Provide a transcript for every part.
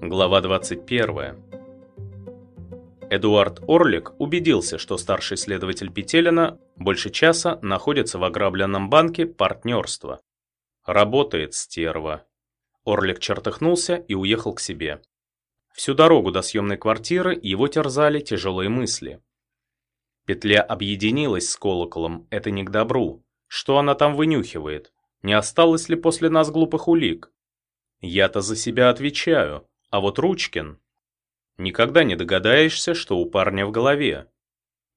Глава 21. Эдуард Орлик убедился, что старший следователь Петелина больше часа находится в ограбленном банке партнерства. Работает стерва. Орлик чертыхнулся и уехал к себе. Всю дорогу до съемной квартиры его терзали тяжелые мысли. Петля объединилась с колоколом, это не к добру. Что она там вынюхивает? Не осталось ли после нас глупых улик? Я-то за себя отвечаю. А вот Ручкин... Никогда не догадаешься, что у парня в голове.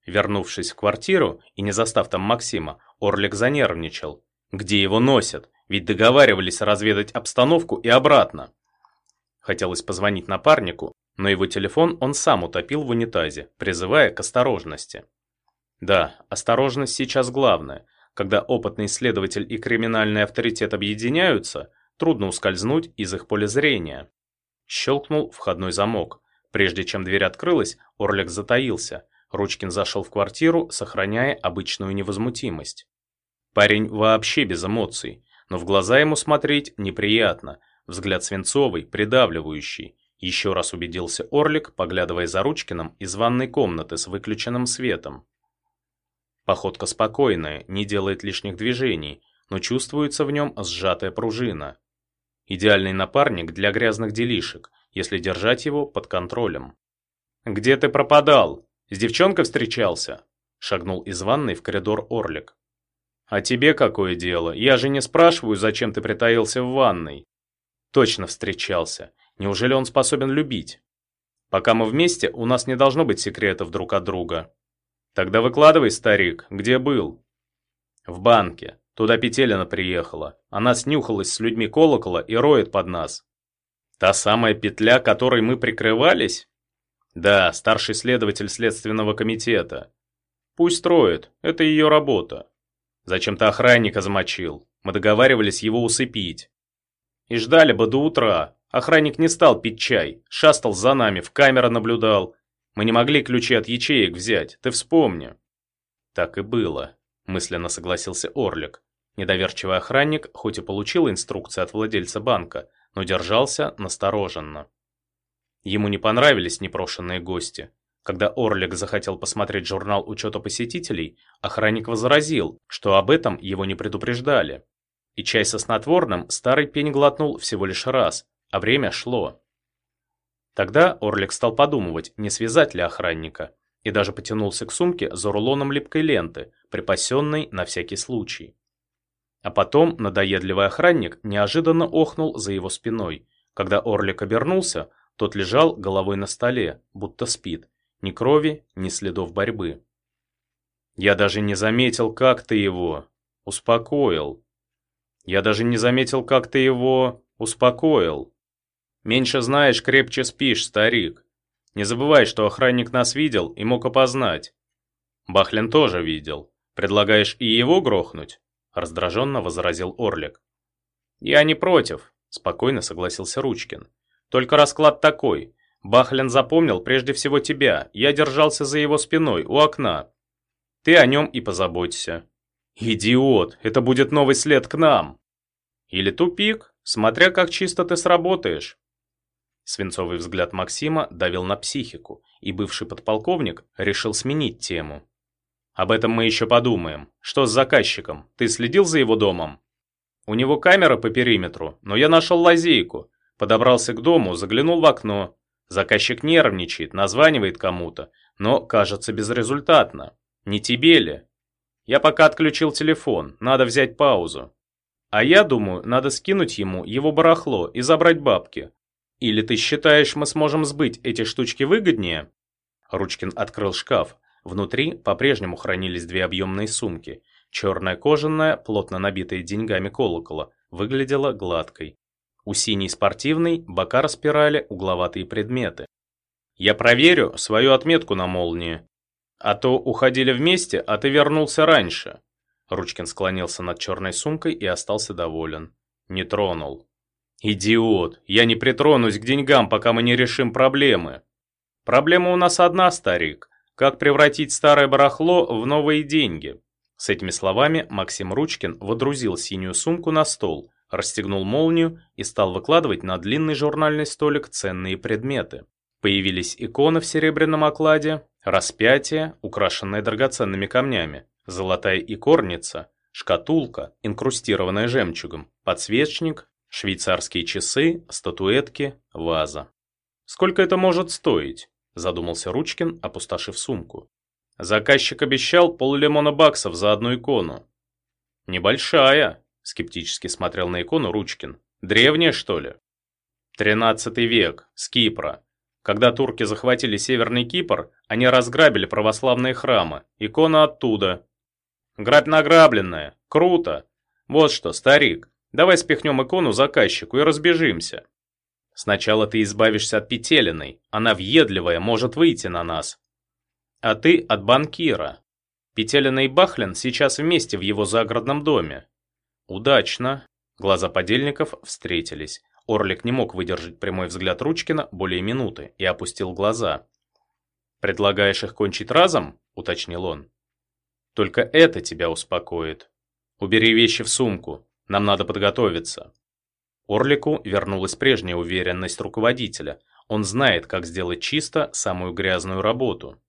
Вернувшись в квартиру и не застав там Максима, Орлик занервничал. Где его носят? Ведь договаривались разведать обстановку и обратно. Хотелось позвонить напарнику, но его телефон он сам утопил в унитазе, призывая к осторожности. Да, осторожность сейчас главное. Когда опытный следователь и криминальный авторитет объединяются, трудно ускользнуть из их поля зрения. Щелкнул входной замок. Прежде чем дверь открылась, Орлик затаился. Ручкин зашел в квартиру, сохраняя обычную невозмутимость. Парень вообще без эмоций, но в глаза ему смотреть неприятно. Взгляд свинцовый, придавливающий. Еще раз убедился Орлик, поглядывая за Ручкиным из ванной комнаты с выключенным светом. Походка спокойная, не делает лишних движений, но чувствуется в нем сжатая пружина. Идеальный напарник для грязных делишек, если держать его под контролем. «Где ты пропадал? С девчонкой встречался?» Шагнул из ванной в коридор Орлик. «А тебе какое дело? Я же не спрашиваю, зачем ты притаился в ванной». «Точно встречался. Неужели он способен любить?» «Пока мы вместе, у нас не должно быть секретов друг от друга». «Тогда выкладывай, старик, где был?» «В банке. Туда Петелина приехала. Она снюхалась с людьми колокола и роет под нас. Та самая петля, которой мы прикрывались? Да, старший следователь следственного комитета. Пусть роет, это ее работа. Зачем-то охранника замочил. Мы договаривались его усыпить. И ждали бы до утра. Охранник не стал пить чай, шастал за нами, в камеру наблюдал. Мы не могли ключи от ячеек взять, ты вспомни. Так и было, мысленно согласился Орлик. Недоверчивый охранник, хоть и получил инструкции от владельца банка, но держался настороженно. Ему не понравились непрошенные гости. Когда Орлик захотел посмотреть журнал учета посетителей, охранник возразил, что об этом его не предупреждали. И чай со снотворным старый пень глотнул всего лишь раз, а время шло. Тогда Орлик стал подумывать, не связать ли охранника, и даже потянулся к сумке за рулоном липкой ленты, припасенной на всякий случай. А потом надоедливый охранник неожиданно охнул за его спиной. Когда Орлик обернулся, тот лежал головой на столе, будто спит. Ни крови, ни следов борьбы. «Я даже не заметил, как ты его успокоил. Я даже не заметил, как ты его успокоил. Меньше знаешь, крепче спишь, старик. Не забывай, что охранник нас видел и мог опознать. Бахлин тоже видел. Предлагаешь и его грохнуть?» раздраженно возразил Орлик. «Я не против», – спокойно согласился Ручкин. «Только расклад такой. Бахлин запомнил прежде всего тебя, я держался за его спиной, у окна. Ты о нем и позаботься». «Идиот, это будет новый след к нам!» «Или тупик, смотря как чисто ты сработаешь». Свинцовый взгляд Максима давил на психику, и бывший подполковник решил сменить тему. Об этом мы еще подумаем. Что с заказчиком? Ты следил за его домом? У него камера по периметру, но я нашел лазейку. Подобрался к дому, заглянул в окно. Заказчик нервничает, названивает кому-то, но, кажется, безрезультатно. Не тебе ли? Я пока отключил телефон, надо взять паузу. А я думаю, надо скинуть ему его барахло и забрать бабки. Или ты считаешь, мы сможем сбыть эти штучки выгоднее? Ручкин открыл шкаф, Внутри по-прежнему хранились две объемные сумки. Черная кожаная, плотно набитая деньгами колокола, выглядела гладкой. У синей спортивной бока распирали угловатые предметы. «Я проверю свою отметку на молнии. А то уходили вместе, а ты вернулся раньше». Ручкин склонился над черной сумкой и остался доволен. Не тронул. «Идиот! Я не притронусь к деньгам, пока мы не решим проблемы. Проблема у нас одна, старик. Как превратить старое барахло в новые деньги? С этими словами Максим Ручкин водрузил синюю сумку на стол, расстегнул молнию и стал выкладывать на длинный журнальный столик ценные предметы. Появились иконы в серебряном окладе, распятие, украшенное драгоценными камнями, золотая икорница, шкатулка, инкрустированная жемчугом, подсвечник, швейцарские часы, статуэтки, ваза. «Сколько это может стоить?» – задумался Ручкин, опустошив сумку. Заказчик обещал поллимона баксов за одну икону. «Небольшая», – скептически смотрел на икону Ручкин. «Древняя, что ли?» «Тринадцатый век, с Кипра. Когда турки захватили Северный Кипр, они разграбили православные храмы. Икона оттуда. Грабь награбленная. Круто. Вот что, старик, давай спихнем икону заказчику и разбежимся. Сначала ты избавишься от Петелиной. Она въедливая, может выйти на нас. А ты от банкира. Петелина и Бахлин сейчас вместе в его загородном доме. Удачно. Глаза подельников встретились. Орлик не мог выдержать прямой взгляд Ручкина более минуты и опустил глаза. «Предлагаешь их кончить разом?» – уточнил он. «Только это тебя успокоит. Убери вещи в сумку, нам надо подготовиться». Орлику вернулась прежняя уверенность руководителя. Он знает, как сделать чисто самую грязную работу.